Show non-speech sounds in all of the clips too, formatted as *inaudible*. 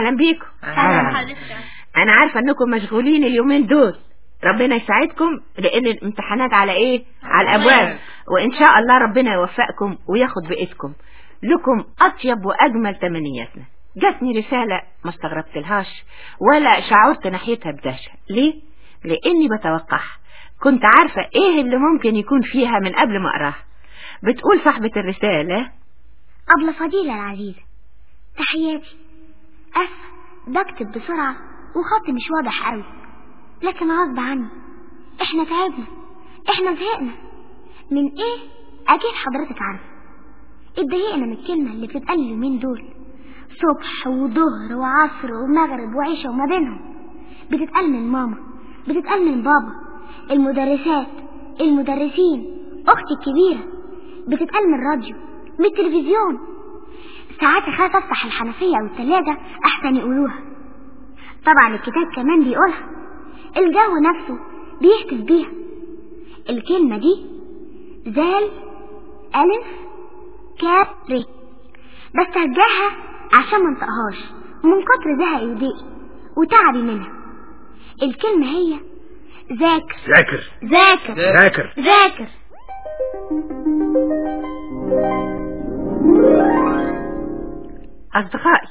أهلا بيكم. أهلا. حضرتك أنا عارفة إنكم مشغولين اليومين دول. ربنا يساعدكم لأن الامتحانات على إيه؟ على الأبواب. وإن شاء الله ربنا يوفقكم وياخد بإيدكم. لكم أطيب وأجمل تمنياتنا. جاتني رسالة ما استغربتلهاش ولا شعرت ناحيتها بدهشة. ليه؟ لأني بتوقعها. كنت عارفة إيه اللي ممكن يكون فيها من قبل ما أقراها. بتقول صاحبة الرسالة أبلة فضيلة العزيزة تحياتي. أسف بكتب بسرعة وخطي مش واضح قوي. لكن غصب عني إحنا تعبنا إحنا زهقنا. من إيه أكيد حضرتك عارفه اتضايقنا من الكلمة اللي بتتقال اليومين دول. صبح وظهر وعصر ومغرب وعشاء وما بينهم. بتتقال من ماما بتتقال من بابا. المدرسات المدرسين أختي الكبيرة. بتتقال من الراديو من التلفزيون. ساعات أخاف افتح الحنفية أو التلاجة أحسن يقولوها. طبعا الكتاب كمان بيقولها. الجو نفسه بيهتف بيها. الكلمة دي زال ألف كاف ري بسترجعها عشان ما انطقهاش. من كتر زهقي وضيقي وتعبي منها. الكلمة هي ذاكر. ذاكر. ذاكر. ذاكر. ذاكر. أصدقائي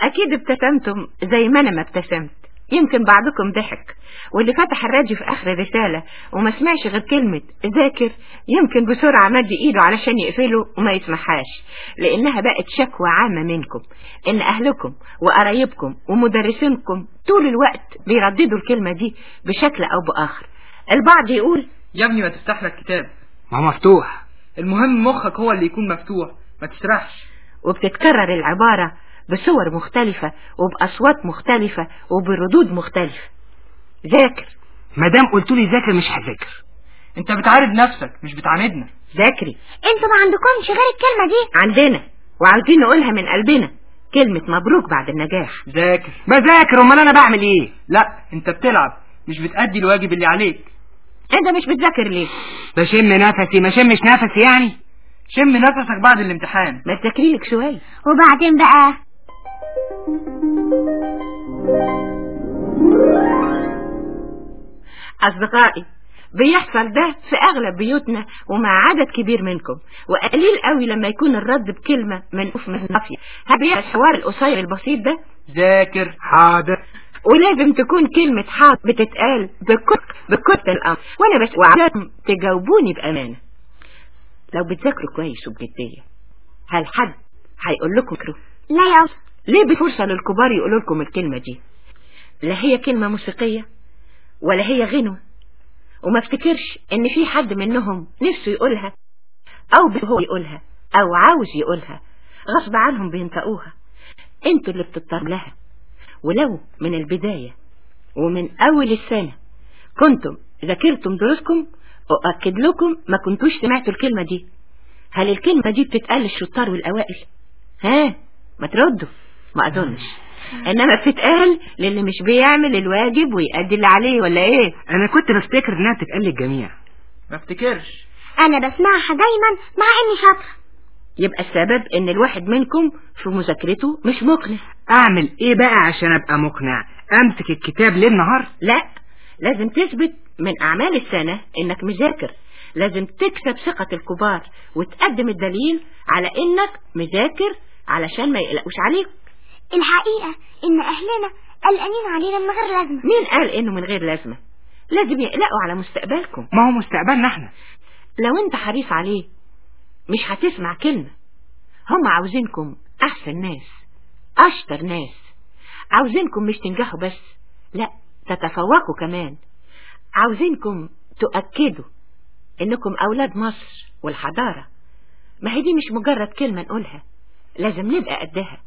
أكيد ابتسمتم زي ما أنا ما ابتسمت. يمكن بعضكم ضحك واللي فتح الراديو في آخر الرسالة وما سمعش غير كلمة ذاكر يمكن بسرعة مد إيده علشان يقفله وما يسمعهاش لأنها بقت شكوى عامة منكم. إن أهلكم وقرايبكم ومدرسينكم طول الوقت بيرددوا الكلمة دي بشكل أو بآخر. البعض يقول يا ابني ما تفتح لك كتاب. ما هو مفتوح. المهم مخك هو اللي يكون مفتوح ما تسرحش وبتتكرر العبارة بصور مختلفة وبأصوات مختلفة وبردود مختلفة. ذاكر. ما دام قلت لي ذاكر مش هذاكر. انت بتعارض نفسك مش بتعاندنا. ذاكري. أنتوا ما عندكمش غير الكلمة دي؟ عندنا. وعاوزين نقولها من قلبنا. كلمة مبروك بعد النجاح. ذاكر. بذاكر امال أنا بعمل إيه؟ لا انت بتلعب مش بتأدي الواجب اللي عليك. أنت مش بتذاكر ليه؟ بشم نفسي ما شمش نفسي يعني؟ شم نفسك بعد الامتحان. ما تذاكري لك شوية وبعدين بقى؟ أصدقائي بيحصل ده في أغلب بيوتنا ومع عدد كبير منكم وقليل قوي لما يكون الرد بكلمة من نافية هبيع الحوار القصير البسيط ده؟ ذاكر حاضر. ولازم تكون كلمة حاضر بتتقال بكت بكت الأمر. وأنا بس وعدم تجاوبوني بأمانة. لو بتذاكروا كويس وبجدية هل حد هيقول لكم كرو لا يا ليه بفرصة للكبار يقولوا لكم الكلمة دي؟ لا هي كلمة موسيقية ولا هي غنوة وما افتكرش إن في حد منهم نفسه يقولها أو هو يقولها أو عاوز يقولها غصب عنهم بينطقوها. أنتوا اللي بتضطروا لها. ولو من البداية ومن أول السنة كنتم ذاكرتم دروسكم أؤكد لكم ما كنتوش سمعتوا الكلمة دي. هل الكلمة دي بتتقال للشطار والأوائل؟ ها ما تردوا ما أظنش. إنما بتتقال للي مش بيعمل الواجب ويأدي اللي عليه ولا إيه؟ أنا كنت بفتكر إنها بتتقال للجميع. ما افتكرش. أنا بسمعها دايما مع إني شاطرة. يبقى السبب إن الواحد منكم في مذاكرته مش مقنع. أعمل إيه بقى عشان أبقى مقنع؟ أمسك الكتاب ليل نهار؟ لا لازم تثبت من أعمال السنة إنك مذاكر لازم تكسب ثقة الكبار وتقدم الدليل على إنك مذاكر علشان ما يقلقوش عليك. الحقيقة إن أهلنا قلقانين علينا من غير لازمة. مين قال إنه من غير لازمة؟ لازم يقلقوا على مستقبلكم. ما هو مستقبلنا إحنا. لو أنت حريص عليه مش هتسمع كلمة. هم عاوزينكم أحسن ناس أشطر ناس. عاوزينكم مش تنجحوا بس لأ تتفوقوا كمان. عاوزينكم تؤكدوا إنكم أولاد مصر والحضارة. ما هي دي مش مجرد كلمة نقولها لازم نبقى قدها.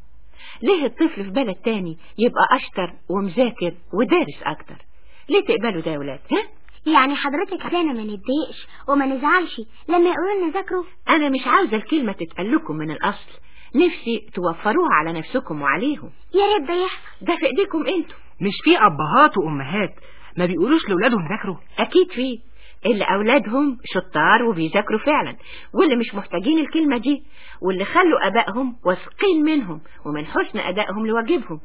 ليه الطفل في بلد تاني يبقى أشطر ومذاكر ودارس أكتر؟ ليه تقبلوا ده يا ولاد؟ ها؟ يعني حضرتك عايزانا ما نتضايقش وما نزعلش لما يقولوا لنا ذاكروا؟ أنا مش عاوزة الكلمة تتقال لكم من الأصل. نفسي توفروها على نفسكم وعليهم. يا ريت ده يحصل ده في إيديكم أنتوا. مش في أبهات وأمهات. ما بيقولوش لأولادهم ذاكروا أكيد فيه اللي أولادهم شطار وبيذاكروا فعلا. واللي مش محتاجين الكلمة دي. واللي خلوا أبائهم واثقين منهم. ومن حسن أدائهم لواجبهم.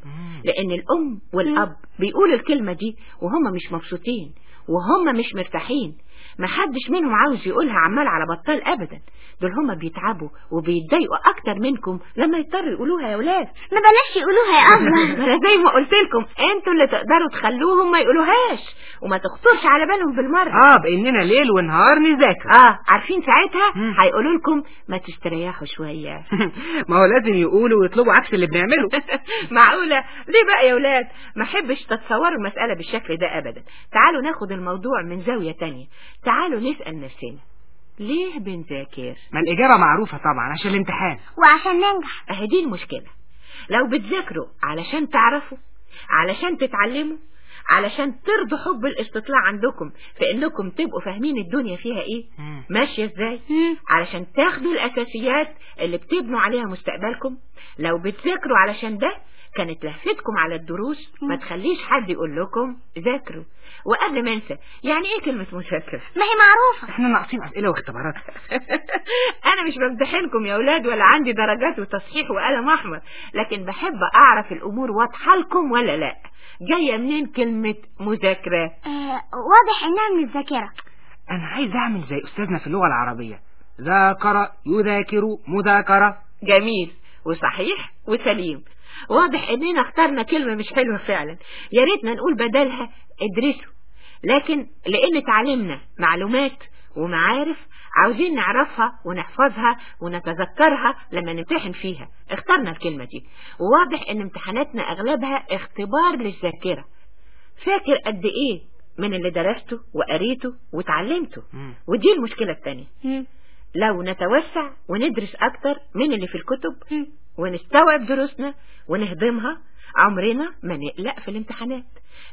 لأن الأم والأب بيقولوا الكلمة دي وهم مش مبسوطين. وهم مش مرتاحين. محدش منهم عاوز يقولها عمال على بطال أبدا. دول هم بيتعبوا وبيتضايقوا أكتر منكم لما يضطروا يقولوها يا ولاد ما بلاش يقولوها يا أبلة *laughs* أنا زي ما قلت لكم أنتوا اللي تقدروا تخلوهم ما يقولوهاش. وما تخطرش على بالهم بالمرة. آه بإننا ليل ونهار نذاكر. آه عارفين ساعتها. هيقولوا لكم ما تستريحوا شوية. *laughs* ما هو لازم يقولوا ويطلبوا عكس اللي بنعمله. *laughs* معقولة؟ ليه بقى يا ولاد ما أحبش تتصوروا المسألة بالشكل ده ابدا. تعالوا ناخد الموضوع من زاوية تانية. تعالوا نسأل نفسنا. ليه بنذاكر؟ ما الإجابة معروفة طبعا عشان الامتحان. وعشان ننجح. أهي دي المشكلة. لو بتذاكروا علشان تعرفوا علشان تتعلموا علشان ترضوا حب الاستطلاع عندكم في إنكم تبقوا فاهمين الدنيا فيها إيه؟ مم. ماشية إزاي؟ علشان تاخدوا الأساسيات اللي بتبنوا عليها مستقبلكم. لو بتذاكروا علشان ده كانت لهفتكم على الدروس ما تخليش حد يقول لكم ذاكروا. وقبل ما انسى يعني إيه كلمة مذاكرة؟ ما هي معروفة. إحنا ناقصين أسئلة واختبارات. *laughs* أنا مش بمتحنكم يا أولاد ولا عندي درجات وتصحيح وقلم أحمر لكن بحب أعرف الأمور واضحة لكم ولا لا. جاية منين كلمة مذاكرة؟ آه واضح إنها من الذاكرة. أنا عايز أعمل زي أستاذنا في اللغة العربية. ذاكر يذاكر مذاكرة. جميل وصحيح وسليم. واضح إننا اخترنا كلمة مش حلوة فعلا. يا ريتنا نقول بدلها ادرسوا لكن لأن تعلمنا معلومات ومعارف عاوزين نعرفها ونحفظها ونتذكرها لما نمتحن فيها. اخترنا الكلمة دي. وواضح إن امتحاناتنا أغلبها اختبار للذاكرة. فاكر قد إيه من اللي درسته وقريته وتعلمته. ودي المشكلة التانية. لو نتوسع وندرس أكتر من اللي في الكتب ونستوعب دروسنا ونهضمها عمرنا ما نقلق في الامتحانات.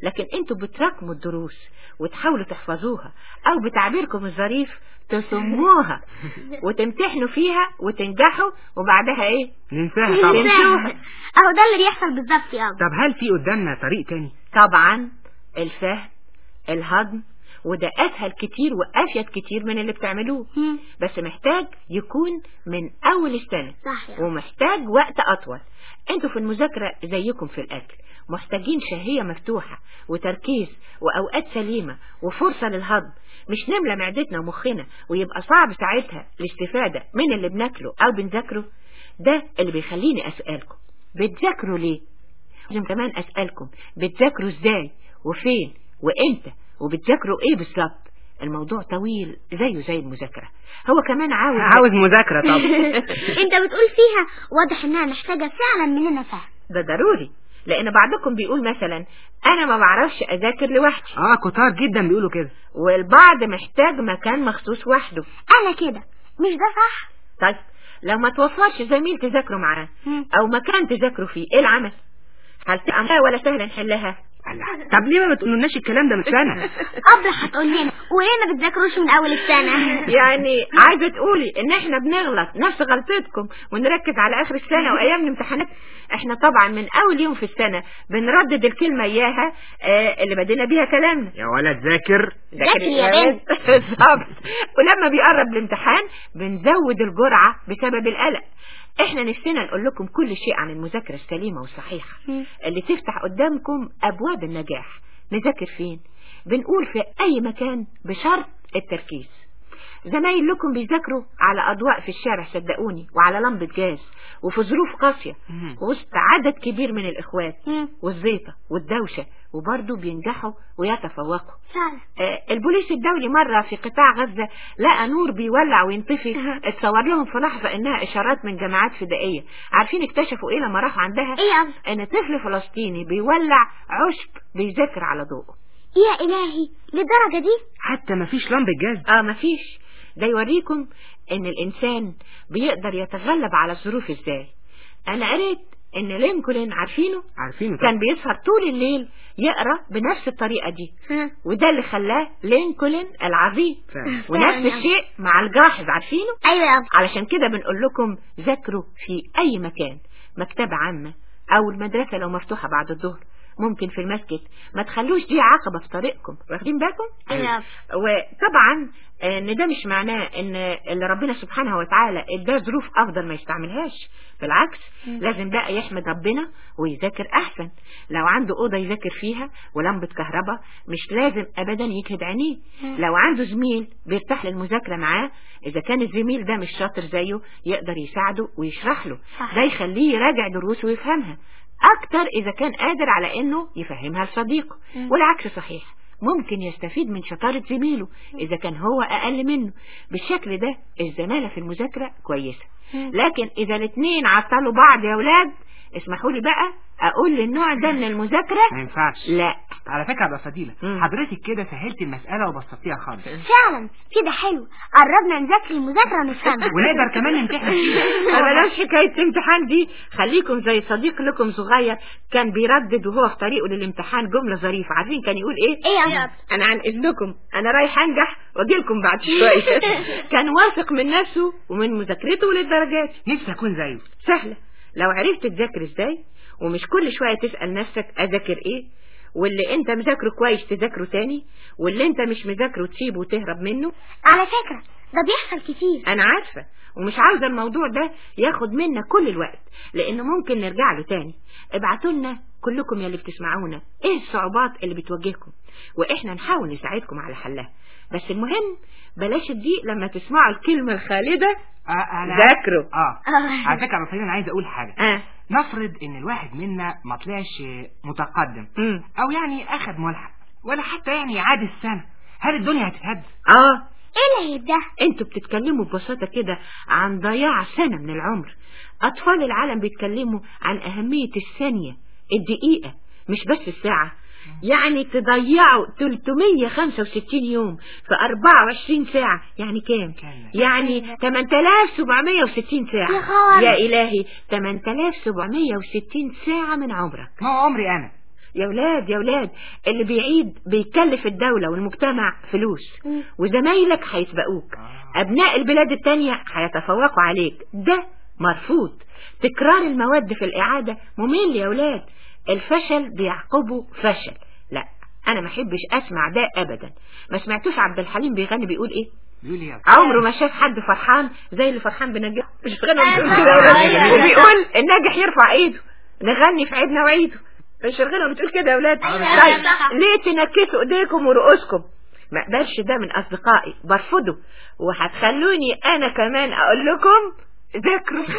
لكن أنتوا بتراكموا الدروس وتحاولوا تحفظوها أو بتعبيركم الظريف تصموها وتمتحنوا فيها وتنجحوا وبعدها إيه؟ ننساها طبعا. أهو ده اللي بيحصل بالظبط يا طب هل في قدامنا طريق تاني؟ طبعا الفهم الهضم وده أسهل كتير وأفيد كتير من اللي بتعملوه. مم. بس محتاج يكون من أول السنة. صح يا أبو. ومحتاج وقت أطول. أنتوا في المذاكرة زيكم في الأكل. محتاجين شهية مفتوحة وتركيز وأوقات سليمة وفرصة للهضم. مش نملى معدتنا ومخنا ويبقى صعب ساعتها الاستفادة من اللي بناكله أو بنذاكره. ده اللي بيخليني أسألكم. بتذاكروا ليه؟ لازم كمان أسألكم. بتذاكروا إزاي؟ وفين؟ وإمتى؟ وبتذاكروا إيه بالظبط؟ الموضوع طويل زيه زي المذاكرة. هو كمان عاوز عاوز مذاكرة طبعا. *laughs* انت بتقول فيها واضح إنها محتاجة فعلا مننا فهم ده ضروري لأن بعضكم بيقول مثلا أنا ما بعرفش أذاكر لوحدي. آه كتار جدا بيقولوا كده. والبعض محتاج مكان مخصوص وحده. أنا كده مش ده صح؟ طيب لو ما توفرش زميل تذاكروا معاه. أو مكان تذاكروا فيه إيه العمل؟ هل تبقى ولا سهل نحلها. طب ليه ما بتقولولناش الكلام ده من سنة *laughs* ابله هتقول لنا وليه ما بتذاكروش من أول السنة. *laughs* يعني عايزة تقولي إن إحنا بنغلط. نفس غلطتكم. ونركز على آخر السنة وأيام الامتحانات. إحنا طبعا من أول يوم في السنة بنردد الكلمة إياها آه اللي بدينا بيها كلامنا يا ولد ذاكر. ذاكر يا بنت. *laughs* بالظبط. ولما بيقرب الامتحان بنزود الجرعة بسبب القلق. إحنا نفسنا نقول لكم كل شيء عن المذاكرة السليمة والصحيحة. مم. اللي تفتح قدامكم أبواب النجاح. نذاكر فين؟ بنقول في أي مكان بشرط التركيز. زمايل لكم بيذاكروا على أضواء في الشارع صدقوني وعلى لمبة جاز وفي ظروف قاسية. وسط عدد كبير من الإخوات مم. والزيطة والدوشة وبرضه بينجحوا ويتفوقوا. آه، البوليس الدولي مرة في قطاع غزة لقى نور بيولع وينطفي اتصور لهم في لحظة إنها إشارات من جماعات فدائية. عارفين اكتشفوا إيه لما راحوا عندها؟ إيه؟ إن طفل فلسطيني بيولع عشب بيذاكر على ضوءه. يا إلهي للدرجة دي؟ حتى ما فيش لمبة جاز. آه مفيش ده يوريكم إن الإنسان بيقدر يتغلب على الظروف إزاي أنا قريت إن لينكولن عارفينه عارفينه كان بيسهر طول الليل يقرأ بنفس الطريقة دي. وده اللي خلاه لينكولن العظيم. ونفس. الشيء مع الجاحظ عارفينه أيوه. علشان كده بنقول لكم ذاكروا في أي مكان مكتبة عامة أو المدرسة لو مفتوحة بعد الظهر ممكن في المسجد. ما تخلوش دي عقبة في طريقكم. واخدين بالكم؟ أيوة. وطبعا إن ده مش معناه إن اللي ربنا سبحانه وتعالى اداه ظروف أفضل ما يستعملهاش. بالعكس لازم بقى يحمد ربنا ويذاكر أحسن. لو عنده أوضة يذاكر فيها ولمبة كهرباء مش لازم ابدا يجهد عينيه. لو عنده زميل بيرتاح للمذاكره معاه إذا كان الزميل ده مش شاطر زيه يقدر يساعده ويشرح له. ده يخليه يراجع دروسه ويفهمها. أكتر إذا كان قادر على إنه يفهمها لصديقه والعكس صحيح. ممكن يستفيد من شطارة زميله إذا كان هو أقل منه. بالشكل ده الزمالة في المذاكرة كويسة. لكن إذا الاتنين عطلوا بعض يا ولاد اسمحوا لي بقى أقول للنوع ده من المذاكرة ما ينفعش. لا. على فكرة يا فضيلة مم. حضرتك كده سهلت المسألة وبسطتيها خالص. فعلا. كده حلو. قربنا نذاكر المذاكرة ونفهمها *laughs* ونقدر كمان نمتحن فيها. *laughs* بلاش حكاية امتحان دي. خليكم زي صديق لكم صغير. كان بيردد وهو في طريقه للامتحان جملة ظريفة. عارفين كان يقول إيه؟ إيه يا؟ أنا عن اذنكم أنا رايح أنجح وأجي لكم بعد *laughs* شوية. كان واثق من نفسه ومن مذاكرته للدرجات. نفسي أكون زيه. سهلة. لو عرفت تذاكر إزاي ومش كل شوية تسأل نفسك أذاكر إيه واللي أنت مذاكره كويس تذاكره تاني واللي أنت مش مذاكره تسيبه وتهرب منه. على فكرة ده بيحصل كتير. أنا عارفة ومش عاوزة الموضوع ده ياخد منا كل الوقت لأنه ممكن نرجع له تاني. ابعتوا لنا كلكم يا اللي بتسمعونا إيه الصعوبات اللي بتواجهكم؟ وإحنا نحاول نساعدكم على حلها. بس المهم بلاش الضيق لما تسمعوا الكلمة الخالدة آه *laughs* ذاكروا. آه. على فكرة يا أنا عايز أقول حاجة. آه. نفرض إن الواحد منا ما طلعش متقدم مم. أو يعني أخد ملحق ولا حتى يعني عاد السنة هل الدنيا هتتهد؟ آه. إيه العيب ده أنتوا بتتكلموا ببساطة كده عن ضياع سنة من العمر. أطفال العالم بيتكلموا عن أهمية الثانية الدقيقة مش بس الساعة. يعني تضيعوا 365 يوم في 24 ساعة. يعني كام؟ يعني 8760 ساعة. يا إلهي 8760 ساعة من عمرك. ما هو عمري أنا. يا ولاد يا ولاد اللي بيعيد بيكلف الدولة والمجتمع فلوس. وزمايلك هيسبقوك. آه. أبناء البلاد التانية هيتفوقوا عليك. ده مرفوض. تكرار المواد في الإعادة ممل يا ولاد الفشل بيعقبه فشل. لا أنا ما أحبش أسمع ده أبدا. ما سمعتوش عبد الحليم بيغني بيقول بيقول يا عمره ما شاف حد فرحان زي اللي فرحان بنجاح. مش غنى بتقول أيوة، كده. يا ولاد؟ أيوة. وبيقول الناجح يرفع إيده نغني في عيدنا وعيده مش الغنى بتقول كده يا ولاد؟ أيوة، طيب. ليه تنكسوا إيديكم ورؤوسكم؟ ما أقبلش ده من أصدقائي. برفضه. وهتخلوني أنا كمان أقول لكم ذاكروا *laughs*